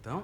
Então,